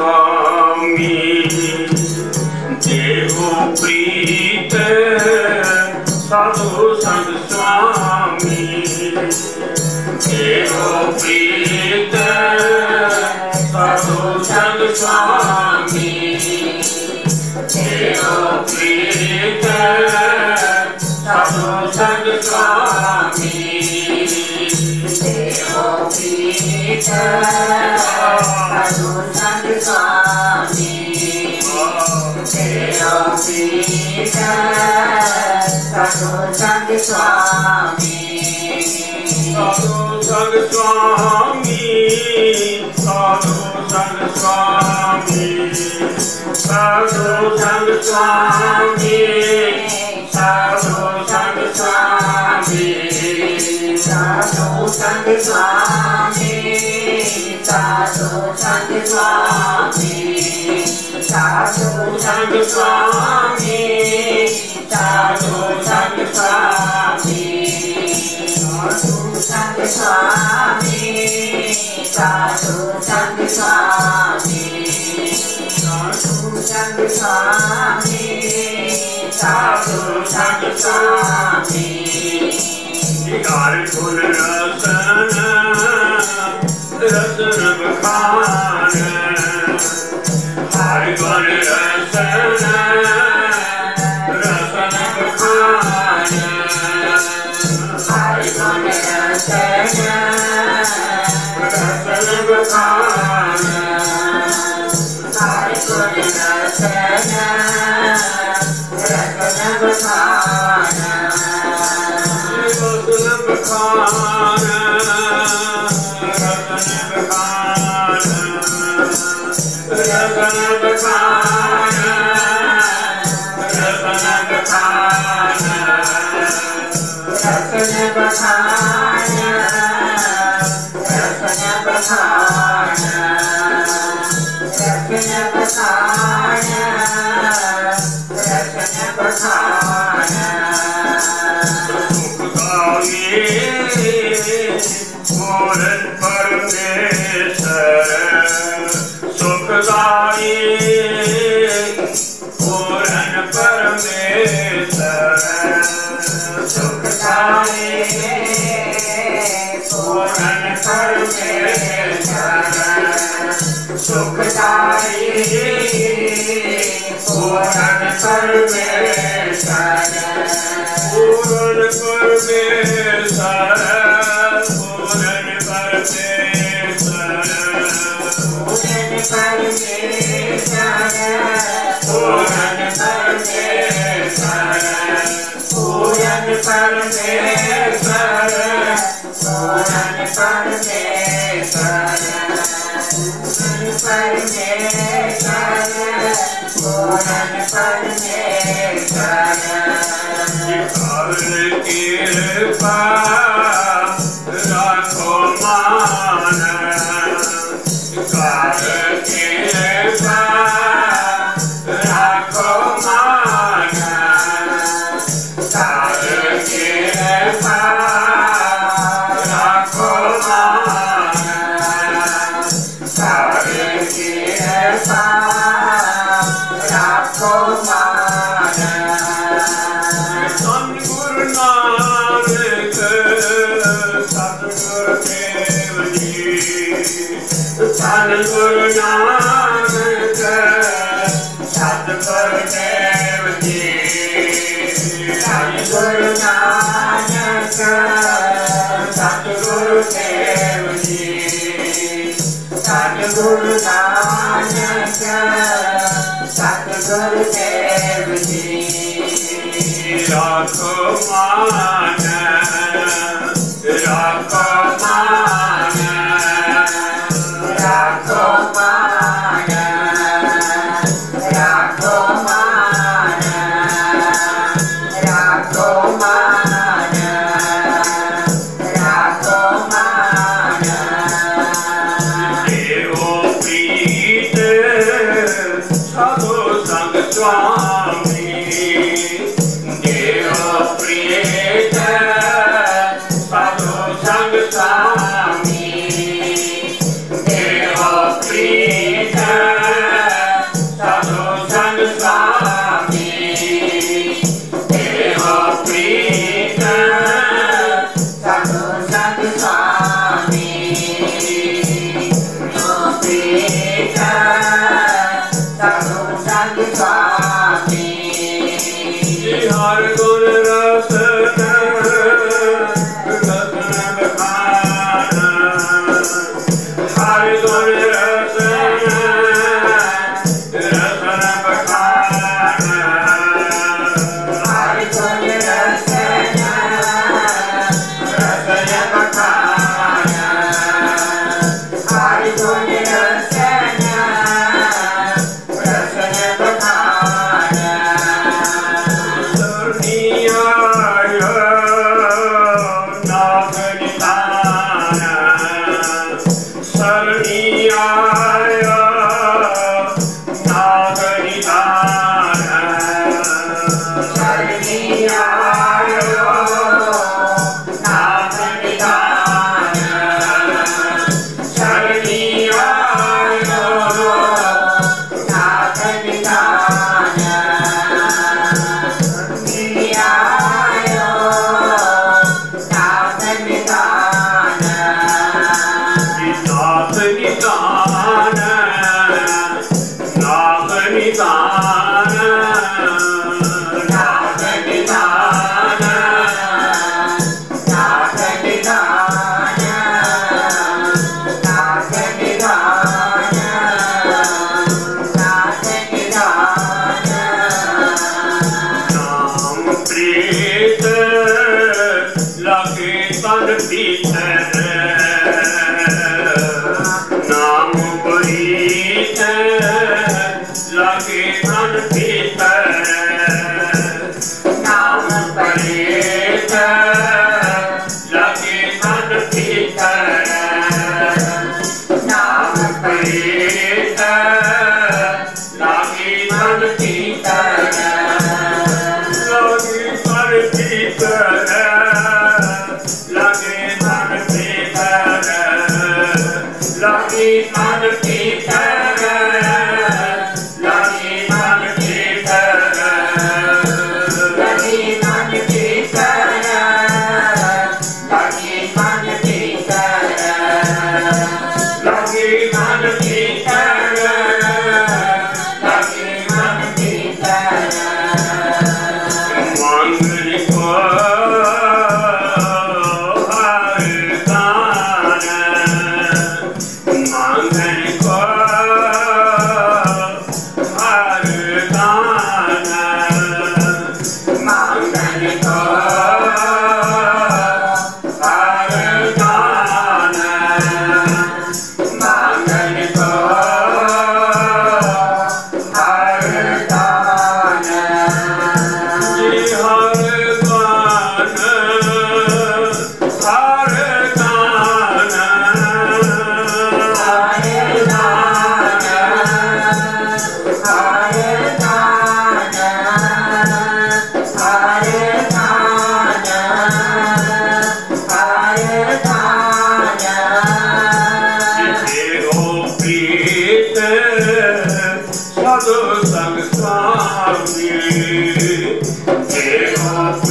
ਸੁਆਮੀ ਦੇਹੋ ਪ੍ਰੀਤ ਸਾਧੂ ਸੰਗ ਸੁਆਮੀ ਦੇਹੋ ਪ੍ਰੀਤ ਸਾਧੂ ਸੰਗ ਸੁਆਮੀ ਦੇਹੋ ਪ੍ਰੀਤ ਸਾਧੂ ਸੰਗ ਸੁਆਮੀ Sadhu Swami Swami Sadhu Swami Sadhu Sadhu Swami Sadhu Sadhu Swami Sadhu Sadhu Swami Shanti Swami Sadhu Shanti Swami Sadhu Swami Sadhu Swami Sadhu Swami Sadhu Swami Sadhu Swami Sadhu Shanti Swami पूर्ण परमेश्वर Ji. Ah. Sanjay Sanjay Sabe, será que...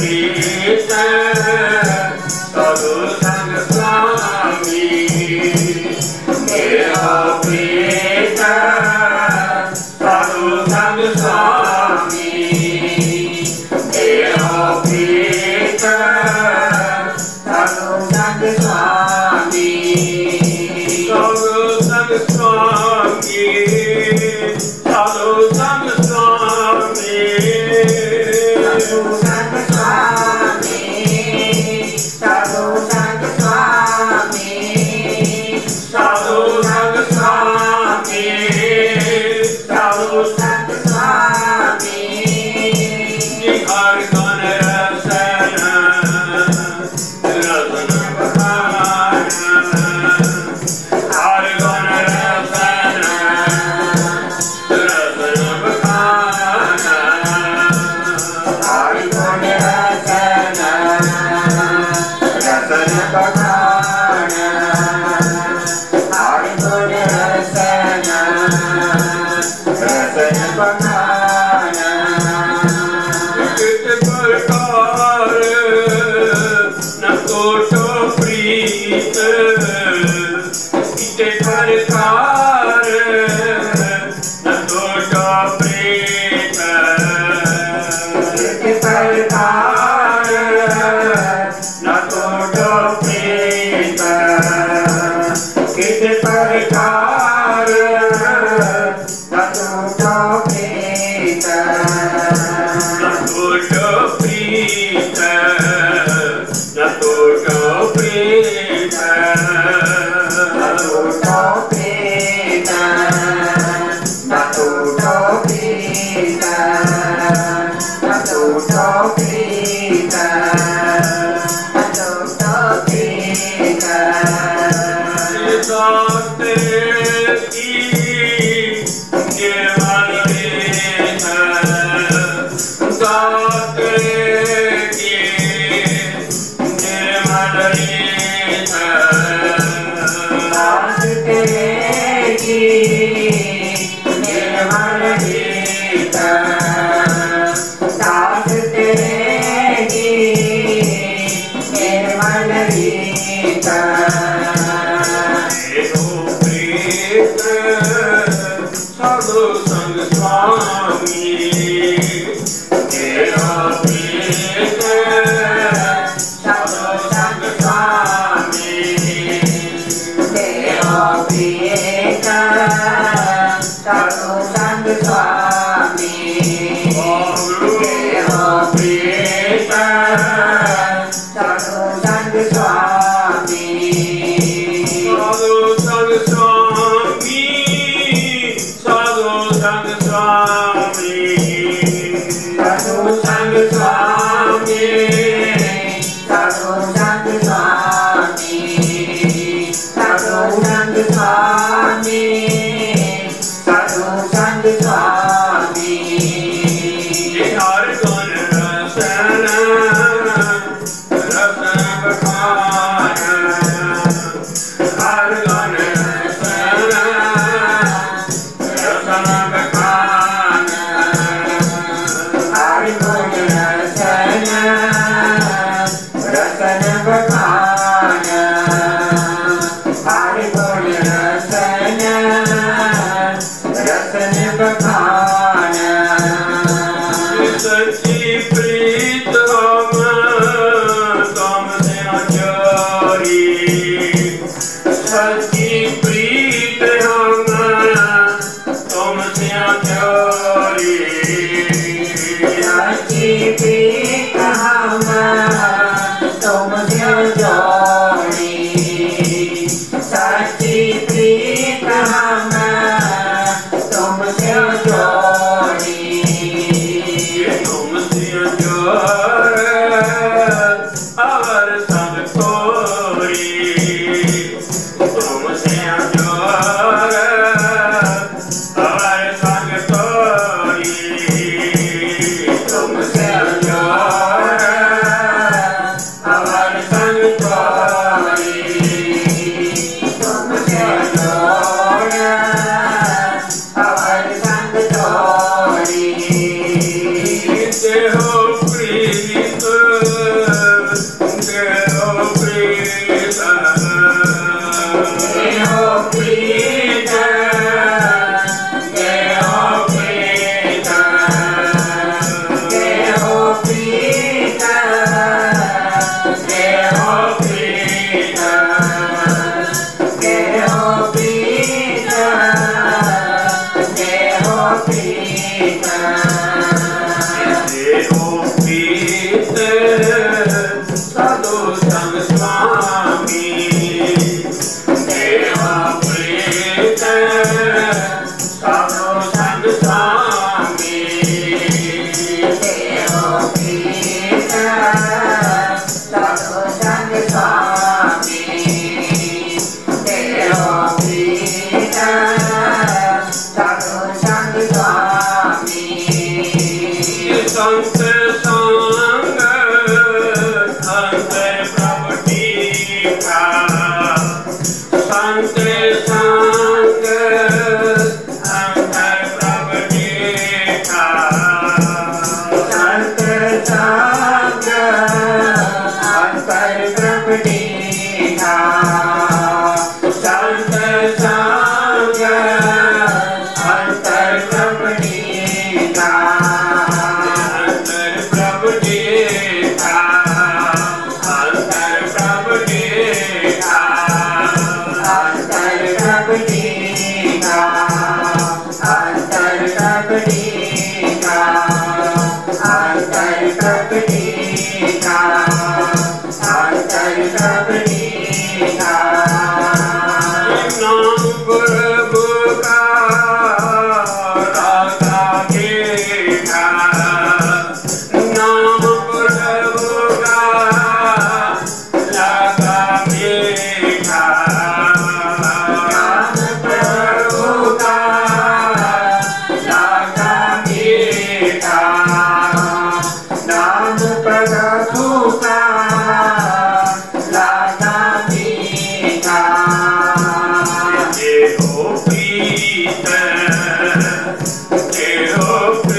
Thank you.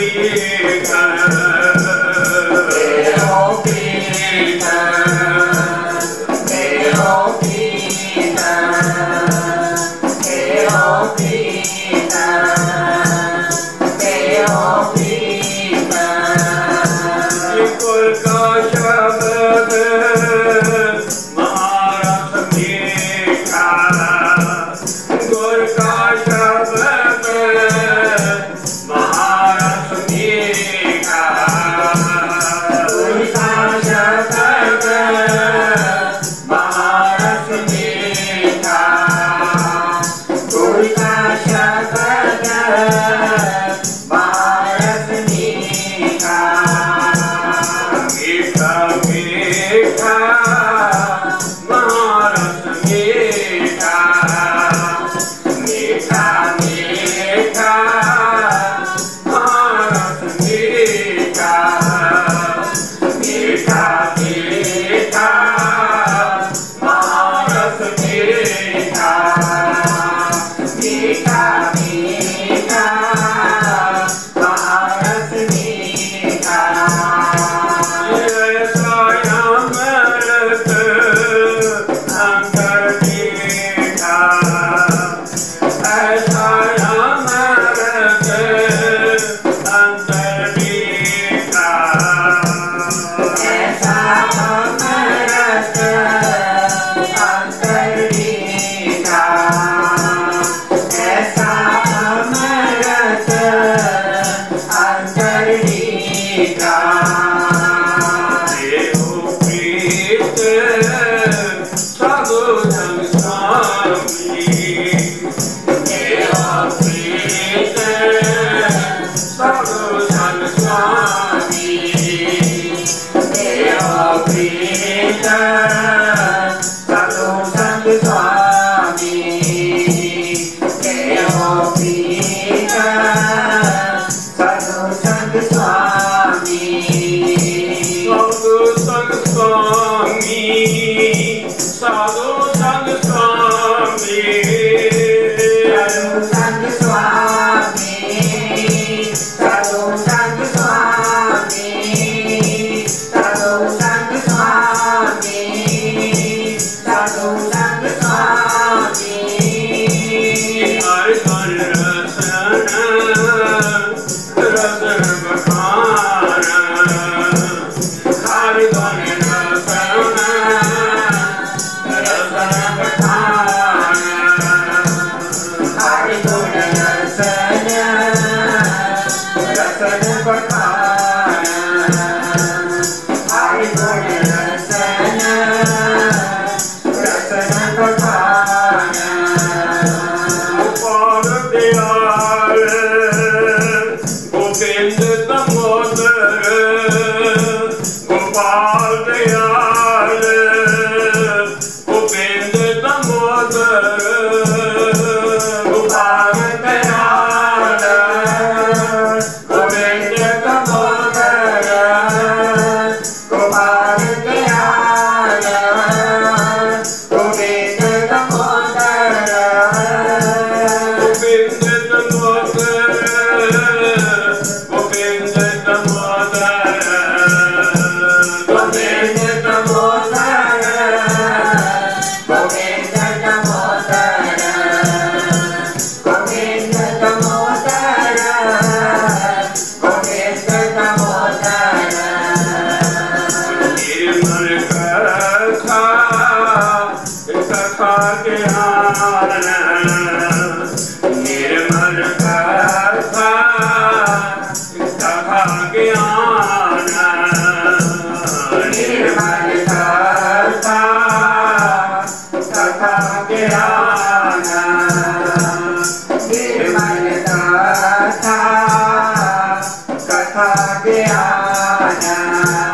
Radhe essa é nunca. Bye.